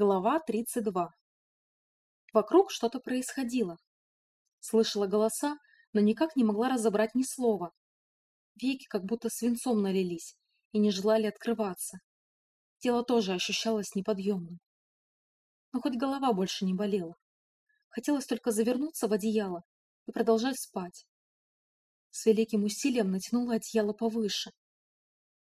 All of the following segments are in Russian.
Глава 32. Вокруг что-то происходило. Слышала голоса, но никак не могла разобрать ни слова. Веки как будто свинцом налились и не желали открываться. Тело тоже ощущалось неподъемным. Но хоть голова больше не болела. Хотелось только завернуться в одеяло и продолжать спать. С великим усилием натянула одеяло повыше.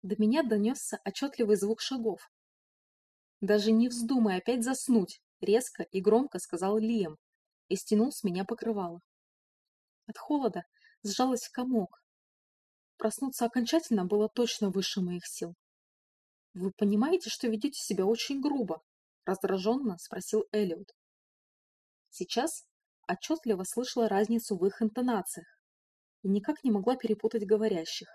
До меня донесся отчетливый звук шагов. Даже не вздумай опять заснуть, резко и громко сказал Лием и стянул с меня покрывало. От холода сжалась в комок. Проснуться окончательно было точно выше моих сил. «Вы понимаете, что ведете себя очень грубо?» — раздраженно спросил Эллиот. Сейчас отчетливо слышала разницу в их интонациях и никак не могла перепутать говорящих.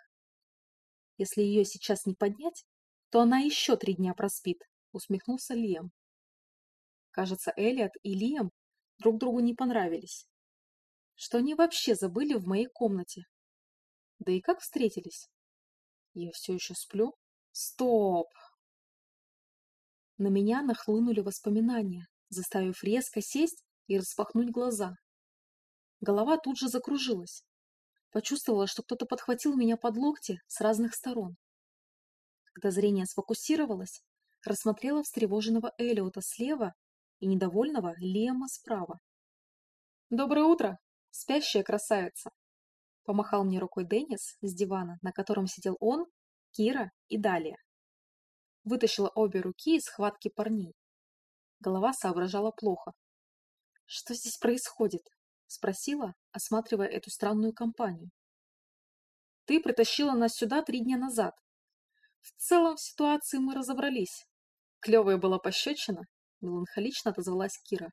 Если ее сейчас не поднять, то она еще три дня проспит, усмехнулся Лиам. Кажется, Элиот и Лиам друг другу не понравились. Что они вообще забыли в моей комнате? Да и как встретились? Я все еще сплю? Стоп! На меня нахлынули воспоминания, заставив резко сесть и распахнуть глаза. Голова тут же закружилась. Почувствовала, что кто-то подхватил меня под локти с разных сторон. Когда зрение сфокусировалось, рассмотрела встревоженного Элиота слева и недовольного Лема справа. «Доброе утро, спящая красавица!» Помахал мне рукой Деннис с дивана, на котором сидел он, Кира и Далия. Вытащила обе руки из схватки парней. Голова соображала плохо. «Что здесь происходит?» — спросила, осматривая эту странную компанию. «Ты притащила нас сюда три дня назад. В целом в ситуации мы разобрались. Клевая была пощечина, меланхолично отозвалась Кира.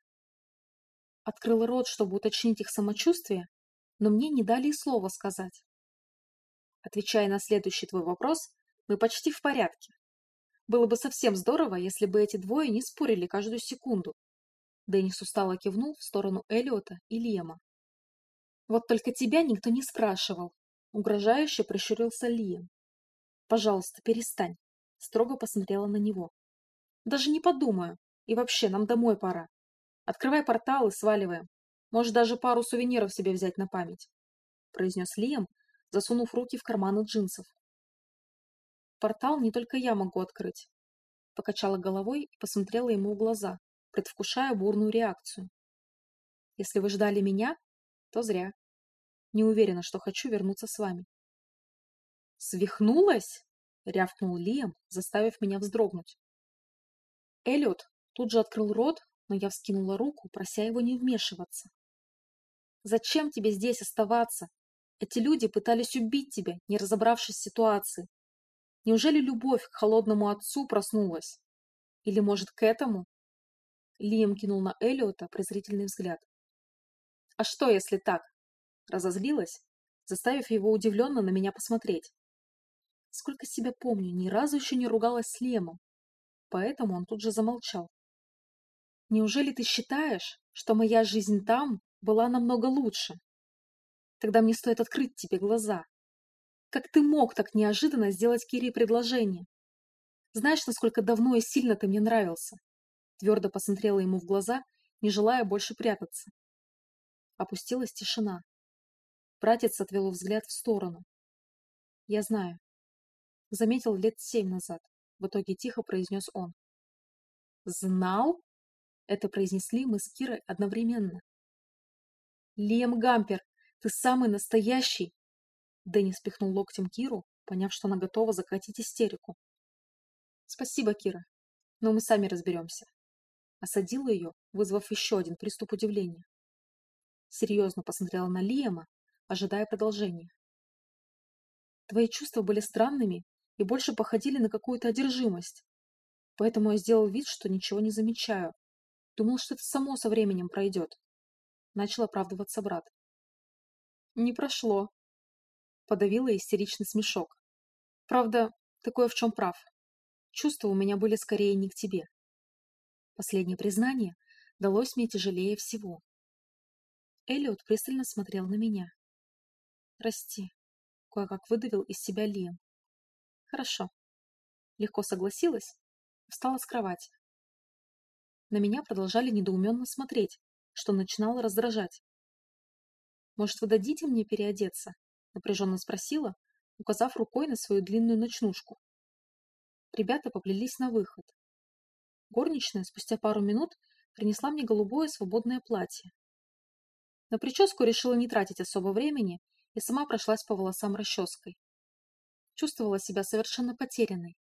Открыла рот, чтобы уточнить их самочувствие, но мне не дали и слова сказать. Отвечая на следующий твой вопрос, мы почти в порядке. Было бы совсем здорово, если бы эти двое не спорили каждую секунду. Деннис устало кивнул в сторону Элиота и Лиема. Вот только тебя никто не спрашивал. Угрожающе прищурился Лием. Пожалуйста, перестань. Строго посмотрела на него. Даже не подумаю. И вообще, нам домой пора. Открывай портал и сваливаем. Может, даже пару сувениров себе взять на память. Произнес Лиам, засунув руки в карманы джинсов. Портал не только я могу открыть. Покачала головой и посмотрела ему в глаза, предвкушая бурную реакцию. Если вы ждали меня, то зря. Не уверена, что хочу вернуться с вами. «Свихнулась?» — рявкнул Лиам, заставив меня вздрогнуть. Эллиот тут же открыл рот, но я вскинула руку, прося его не вмешиваться. «Зачем тебе здесь оставаться? Эти люди пытались убить тебя, не разобравшись в ситуации. Неужели любовь к холодному отцу проснулась? Или, может, к этому?» Лием кинул на Эллиота презрительный взгляд. «А что, если так?» Разозлилась, заставив его удивленно на меня посмотреть. Сколько себя помню, ни разу еще не ругалась с Лемом, поэтому он тут же замолчал. «Неужели ты считаешь, что моя жизнь там была намного лучше? Тогда мне стоит открыть тебе глаза. Как ты мог так неожиданно сделать Кире предложение? Знаешь, насколько давно и сильно ты мне нравился?» Твердо посмотрела ему в глаза, не желая больше прятаться. Опустилась тишина. Братец отвел взгляд в сторону. «Я знаю. Заметил лет семь назад. В итоге тихо произнес он. «Знал?» Это произнесли мы с Кирой одновременно. «Лиэм Гампер, ты самый настоящий!» Дэнни спихнул локтем Киру, поняв, что она готова закатить истерику. «Спасибо, Кира, но мы сами разберемся». Осадила ее, вызвав еще один приступ удивления. Серьезно посмотрела на Лиэма, ожидая продолжения. «Твои чувства были странными и больше походили на какую-то одержимость. Поэтому я сделал вид, что ничего не замечаю. Думал, что это само со временем пройдет. Начал оправдываться брат. Не прошло. Подавила истеричный смешок. Правда, такое в чем прав. Чувства у меня были скорее не к тебе. Последнее признание далось мне тяжелее всего. Эллиот пристально смотрел на меня. «Прости», — кое-как выдавил из себя Лиам. Хорошо. Легко согласилась, встала с кровати. На меня продолжали недоуменно смотреть, что начинало раздражать. «Может, вы дадите мне переодеться?» — напряженно спросила, указав рукой на свою длинную ночнушку. Ребята поплелись на выход. Горничная спустя пару минут принесла мне голубое свободное платье. На прическу решила не тратить особо времени и сама прошлась по волосам расческой. Чувствовала себя совершенно потерянной,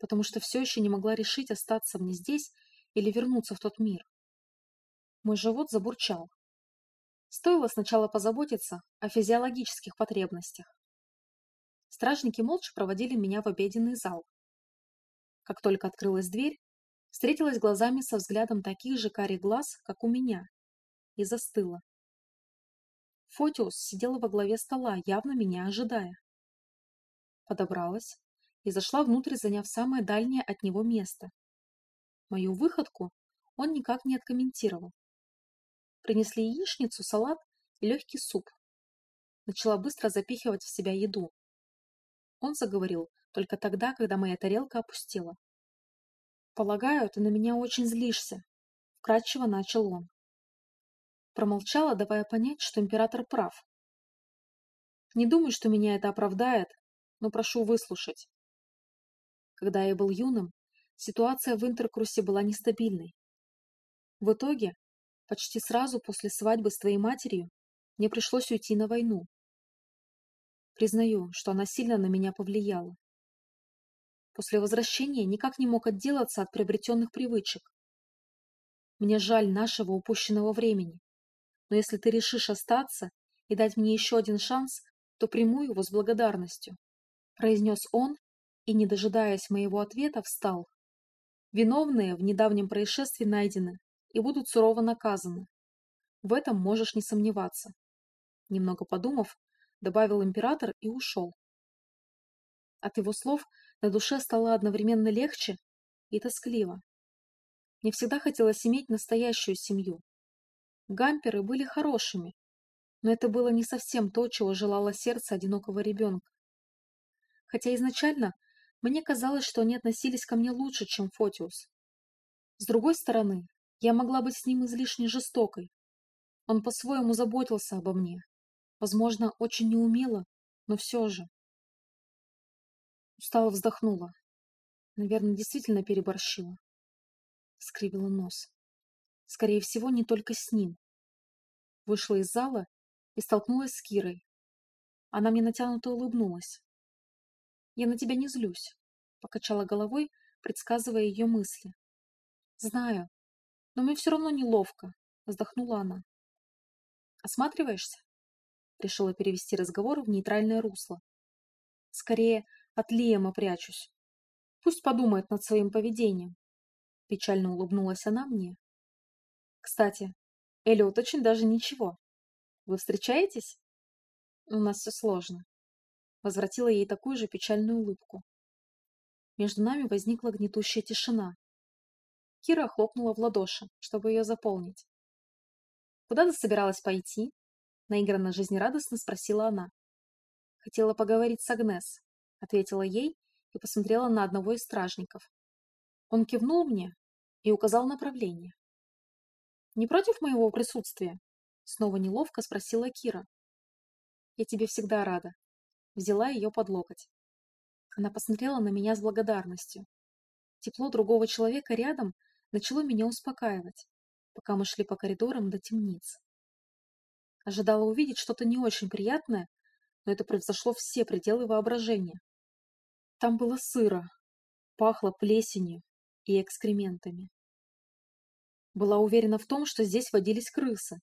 потому что все еще не могла решить, остаться мне здесь или вернуться в тот мир. Мой живот забурчал. Стоило сначала позаботиться о физиологических потребностях. Стражники молча проводили меня в обеденный зал. Как только открылась дверь, встретилась глазами со взглядом таких же карих глаз, как у меня, и застыла. Фотиус сидела во главе стола, явно меня ожидая. Подобралась и зашла внутрь, заняв самое дальнее от него место. Мою выходку он никак не откомментировал. Принесли яичницу, салат и легкий суп. Начала быстро запихивать в себя еду. Он заговорил только тогда, когда моя тарелка опустела. «Полагаю, ты на меня очень злишься», — вкратчиво начал он. Промолчала, давая понять, что император прав. Не думаю, что меня это оправдает, но прошу выслушать. Когда я был юным, ситуация в Интеркрусе была нестабильной. В итоге, почти сразу после свадьбы с твоей матерью, мне пришлось уйти на войну. Признаю, что она сильно на меня повлияла. После возвращения никак не мог отделаться от приобретенных привычек. Мне жаль нашего упущенного времени но если ты решишь остаться и дать мне еще один шанс, то приму его с благодарностью», — произнес он и, не дожидаясь моего ответа, встал. «Виновные в недавнем происшествии найдены и будут сурово наказаны. В этом можешь не сомневаться». Немного подумав, добавил император и ушел. От его слов на душе стало одновременно легче и тоскливо. Мне всегда хотелось иметь настоящую семью, Гамперы были хорошими, но это было не совсем то, чего желало сердце одинокого ребенка. Хотя изначально мне казалось, что они относились ко мне лучше, чем Фотиус. С другой стороны, я могла быть с ним излишне жестокой. Он по-своему заботился обо мне. Возможно, очень неумело, но все же. Устало вздохнула. Наверное, действительно переборщила. Скривила нос. Скорее всего, не только с ним. Вышла из зала и столкнулась с Кирой. Она мне натянуто улыбнулась. «Я на тебя не злюсь», — покачала головой, предсказывая ее мысли. «Знаю, но мне все равно неловко», — вздохнула она. «Осматриваешься?» Решила перевести разговор в нейтральное русло. «Скорее, от Лиэма прячусь. Пусть подумает над своим поведением». Печально улыбнулась она мне кстати, Эллиот очень даже ничего. Вы встречаетесь? У нас все сложно. Возвратила ей такую же печальную улыбку. Между нами возникла гнетущая тишина. Кира хлопнула в ладоши, чтобы ее заполнить. «Куда ты собиралась пойти?» Наигранно жизнерадостно спросила она. «Хотела поговорить с Агнес», — ответила ей и посмотрела на одного из стражников. Он кивнул мне и указал направление. Не против моего присутствия? Снова неловко спросила Кира. Я тебе всегда рада. Взяла ее под локоть. Она посмотрела на меня с благодарностью. Тепло другого человека рядом начало меня успокаивать, пока мы шли по коридорам до темниц. Ожидала увидеть что-то не очень приятное, но это превзошло все пределы воображения. Там было сыро, пахло плесенью и экскрементами. Была уверена в том, что здесь водились крысы.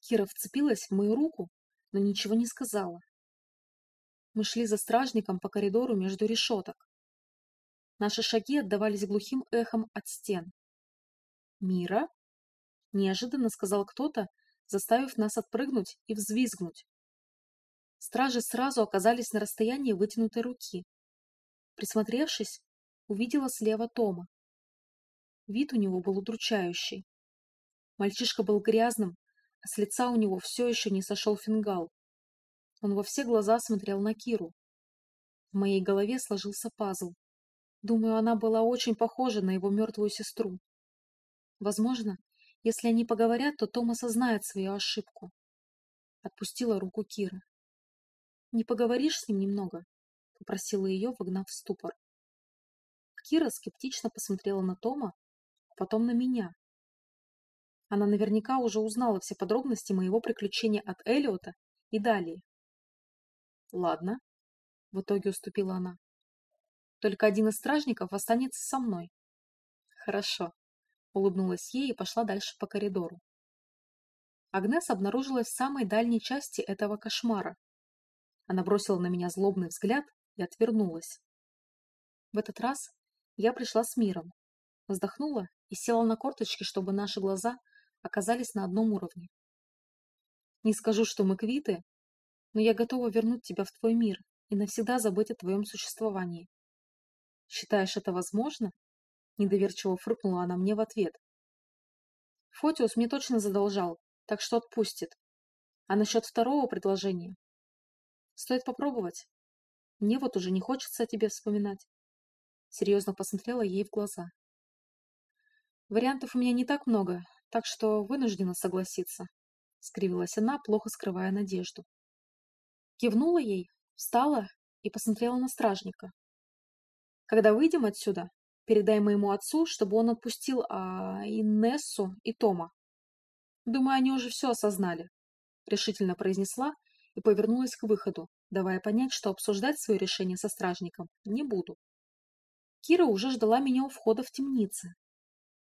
Кира вцепилась в мою руку, но ничего не сказала. Мы шли за стражником по коридору между решеток. Наши шаги отдавались глухим эхом от стен. «Мира?» — неожиданно сказал кто-то, заставив нас отпрыгнуть и взвизгнуть. Стражи сразу оказались на расстоянии вытянутой руки. Присмотревшись, увидела слева Тома. Вид у него был удручающий. Мальчишка был грязным, а с лица у него все еще не сошел фингал. Он во все глаза смотрел на Киру. В моей голове сложился пазл. Думаю, она была очень похожа на его мертвую сестру. Возможно, если они поговорят, то Том осознает свою ошибку. Отпустила руку Киры. «Не поговоришь с ним немного?» — попросила ее, вогнав в ступор. Кира скептично посмотрела на Тома, а потом на меня. Она наверняка уже узнала все подробности моего приключения от Элиота и далее. «Ладно», — в итоге уступила она. «Только один из стражников останется со мной». «Хорошо», — улыбнулась ей и пошла дальше по коридору. Агнес обнаружилась в самой дальней части этого кошмара. Она бросила на меня злобный взгляд и отвернулась. В этот раз я пришла с миром, вздохнула и села на корточки, чтобы наши глаза оказались на одном уровне. Не скажу, что мы квиты, но я готова вернуть тебя в твой мир и навсегда забыть о твоем существовании. Считаешь это возможно? Недоверчиво фыркнула она мне в ответ. Фотиус мне точно задолжал, так что отпустит. А насчет второго предложения? Стоит попробовать. Мне вот уже не хочется о тебе вспоминать. Серьезно посмотрела ей в глаза. Вариантов у меня не так много, так что вынуждена согласиться. Скривилась она, плохо скрывая надежду. Кивнула ей, встала и посмотрела на стражника. Когда выйдем отсюда, передай моему отцу, чтобы он отпустил а, Инессу и Тома. Думаю, они уже все осознали, решительно произнесла и повернулась к выходу, давая понять, что обсуждать свое решение со стражником не буду. Кира уже ждала меня у входа в темницы.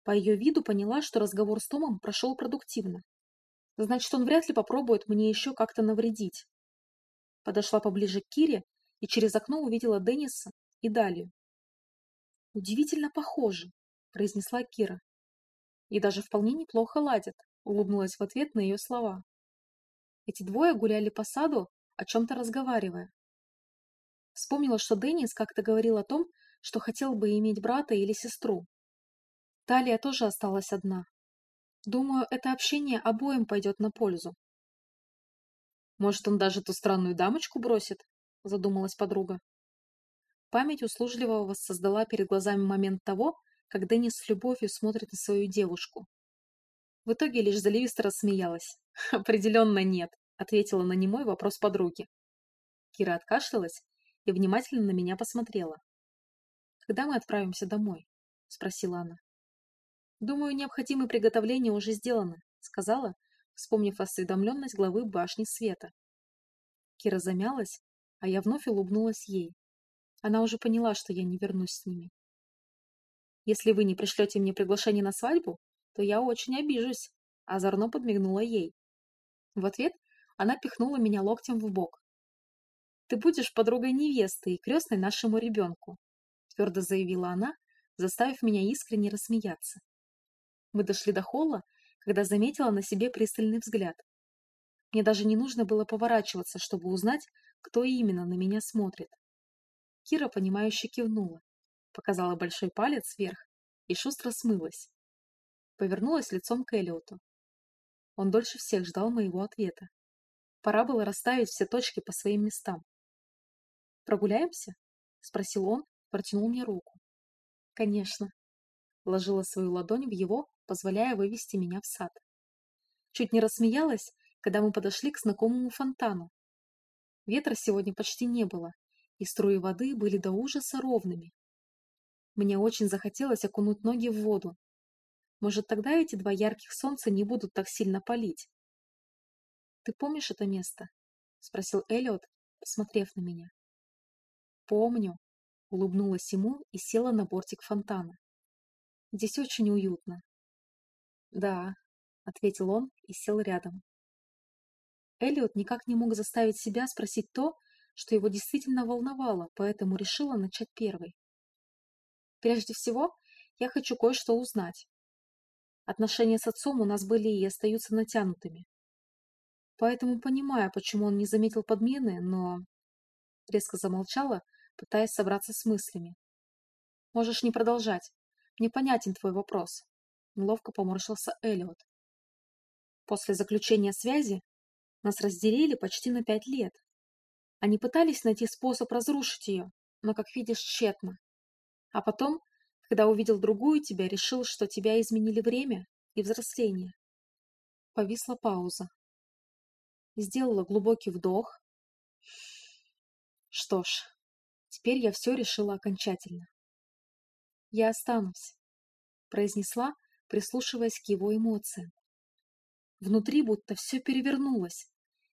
По ее виду поняла, что разговор с Томом прошел продуктивно. Значит, он вряд ли попробует мне еще как-то навредить. Подошла поближе к Кире и через окно увидела Денниса и Далию. «Удивительно похожи», — произнесла Кира. «И даже вполне неплохо ладят», — улыбнулась в ответ на ее слова. Эти двое гуляли по саду, о чем-то разговаривая. Вспомнила, что Деннис как-то говорил о том, что хотел бы иметь брата или сестру. Талия тоже осталась одна. Думаю, это общение обоим пойдет на пользу. Может, он даже ту странную дамочку бросит? Задумалась подруга. Память услужливо воссоздала перед глазами момент того, как Деннис с любовью смотрит на свою девушку. В итоге лишь заливисто рассмеялась. «Определенно нет», — ответила на немой вопрос подруги. Кира откашлялась и внимательно на меня посмотрела. «Когда мы отправимся домой?» — спросила она. «Думаю, необходимые приготовления уже сделаны», — сказала, вспомнив осведомленность главы башни света. Кира замялась, а я вновь улыбнулась ей. Она уже поняла, что я не вернусь с ними. «Если вы не пришлете мне приглашение на свадьбу, то я очень обижусь», — озорно подмигнула ей. В ответ она пихнула меня локтем в бок. «Ты будешь подругой невесты и крестной нашему ребенку», — твердо заявила она, заставив меня искренне рассмеяться. Мы дошли до холла, когда заметила на себе пристальный взгляд. Мне даже не нужно было поворачиваться, чтобы узнать, кто именно на меня смотрит. Кира, понимающе кивнула, показала большой палец вверх и шустро смылась. Повернулась лицом к Элиоту. Он дольше всех ждал моего ответа. Пора было расставить все точки по своим местам. «Прогуляемся?» — спросил он, протянул мне руку. «Конечно». Вложила свою ладонь в его, позволяя вывести меня в сад. Чуть не рассмеялась, когда мы подошли к знакомому фонтану. Ветра сегодня почти не было, и струи воды были до ужаса ровными. Мне очень захотелось окунуть ноги в воду. Может, тогда эти два ярких солнца не будут так сильно палить. «Ты помнишь это место?» — спросил Эллиот, посмотрев на меня. «Помню», — улыбнулась ему и села на бортик фонтана. «Здесь очень уютно». «Да», — ответил он и сел рядом. Эллиот никак не мог заставить себя спросить то, что его действительно волновало, поэтому решила начать первой. Прежде всего, я хочу кое-что узнать. Отношения с отцом у нас были и остаются натянутыми. Поэтому понимаю, почему он не заметил подмены, но... Резко замолчала, пытаясь собраться с мыслями. Можешь не продолжать. Мне понятен твой вопрос. Неловко поморщился Эллиот. После заключения связи нас разделили почти на пять лет. Они пытались найти способ разрушить ее, но, как видишь, тщетно. А потом Когда увидел другую тебя, решил, что тебя изменили время и взросление. Повисла пауза. Сделала глубокий вдох. Что ж, теперь я все решила окончательно. Я останусь, произнесла, прислушиваясь к его эмоциям. Внутри будто все перевернулось.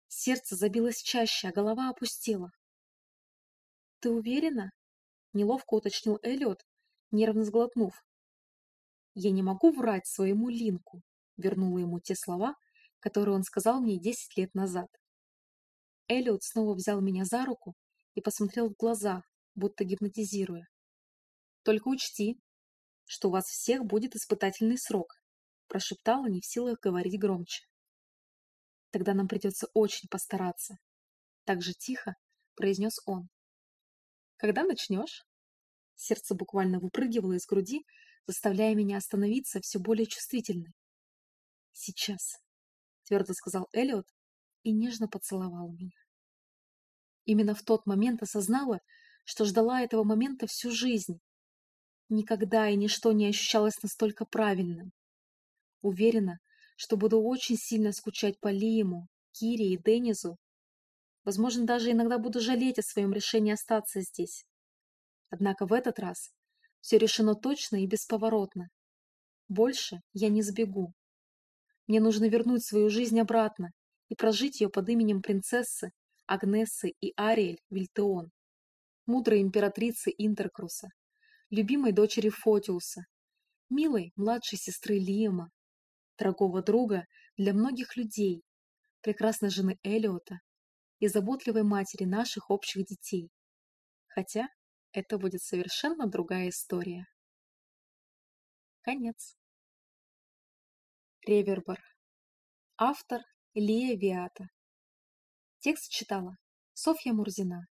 Сердце забилось чаще, а голова опустела. «Ты уверена?» — неловко уточнил Эллиот, нервно сглотнув. «Я не могу врать своему Линку», — вернула ему те слова, которые он сказал мне десять лет назад. Эллиот снова взял меня за руку и посмотрел в глаза, будто гипнотизируя. «Только учти, что у вас всех будет испытательный срок», прошептала, не в силах говорить громче. Тогда нам придется очень постараться. Так же тихо произнес он. Когда начнешь? Сердце буквально выпрыгивало из груди, заставляя меня остановиться все более чувствительной. Сейчас, твердо сказал Элиот и нежно поцеловал меня. Именно в тот момент осознала, что ждала этого момента всю жизнь. Никогда и ничто не ощущалось настолько правильным. Уверена, что буду очень сильно скучать по Лиему, Кире и Денизу. Возможно, даже иногда буду жалеть о своем решении остаться здесь. Однако в этот раз все решено точно и бесповоротно. Больше я не сбегу. Мне нужно вернуть свою жизнь обратно и прожить ее под именем принцессы Агнессы и Ариэль Вильтеон, мудрой императрицы Интеркруса, любимой дочери Фотиуса, милой младшей сестры Лиема, дорогого друга для многих людей, прекрасной жены Элиота и заботливой матери наших общих детей. Хотя это будет совершенно другая история. Конец. Ревербор. Автор Лия Виата. Текст читала Софья Мурзина.